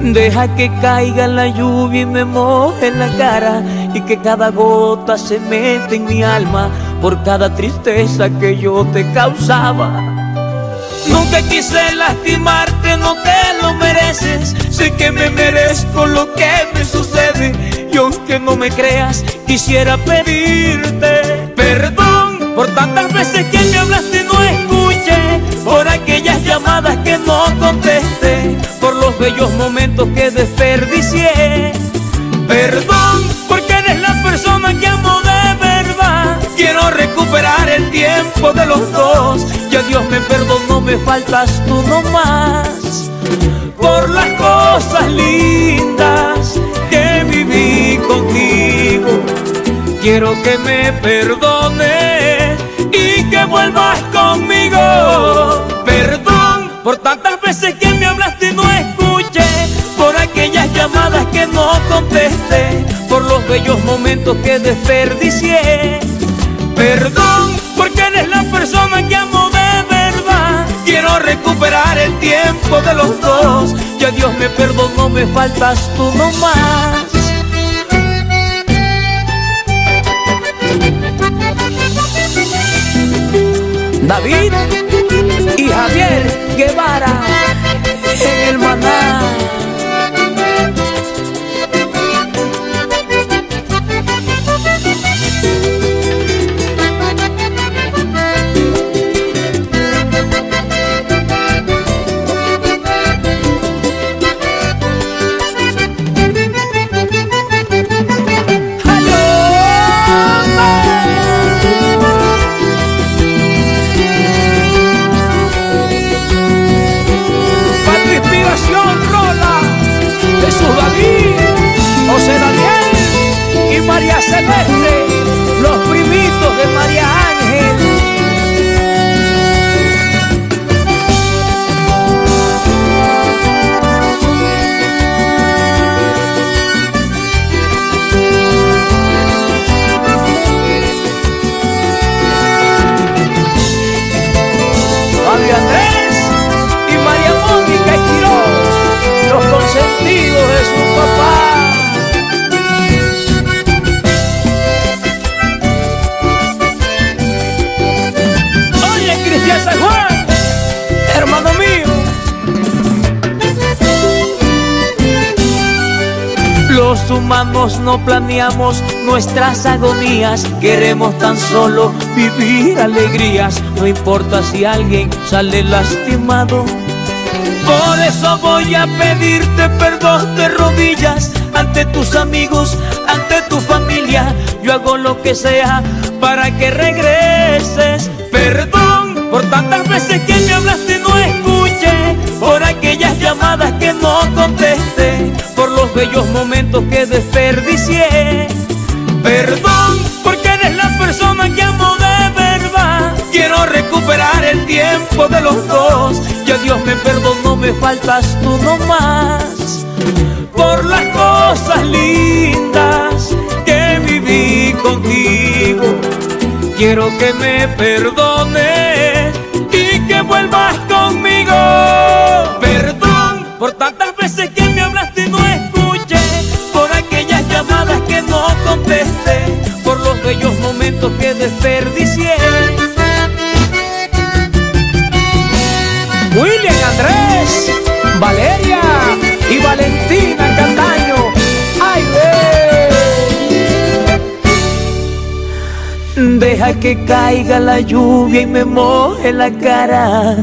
Deja que caiga la lluvia y me moje la cara y que cada gota se mete en mi alma por cada tristeza que yo te causaba. Nunca quise lastimarte, no te lo mereces. Sé que me merezco lo que me sucede. Y aunque no me creas, quisiera pedirte perdón por tantas veces que me hablaste y no escuché. Por aquellas llamadas que no contesté. Por los bellos momentos que desperdicié. Perdón porque eres la persona que amo de verdad. Quiero recuperar el tiempo de los dos. Ya Dios me perdonó, me faltas tú nomás. Por las cosas lindas Quiero que me perdones y que vuelvas conmigo. Perdón por tantas veces que me hablaste y no escuché. Por aquellas llamadas que no contesté. Por los bellos momentos que desperdicié. Perdón porque eres la persona que amo de verdad. Quiero recuperar el tiempo de los dos. Ya Dios me perdonó, me faltas tú nomás. David y Javier Guevara en el maná. Los humanos no planeamos nuestras agonías, queremos tan solo vivir alegrías, no importa si alguien sale lastimado. Por eso voy a pedirte perdón de rodillas ante tus amigos, ante tu familia. Yo hago lo que sea para que regreses. Perdón por tantas veces que me hablaste y no escuché, por aquellas llamadas que no contesté, bellos momentos que desperdicié. Perdón porque eres la persona que amo de verdad. Quiero recuperar el tiempo de los dos. Ya Dios me perdonó, me faltas tú nomás. Por las cosas lindas que viví contigo. Quiero que me perdones y que vuelvas conmigo. Que desperdicié. William Andrés, Valeria y Valentina Candaño. ¡Ay! Deja que caiga la lluvia y me moje la cara.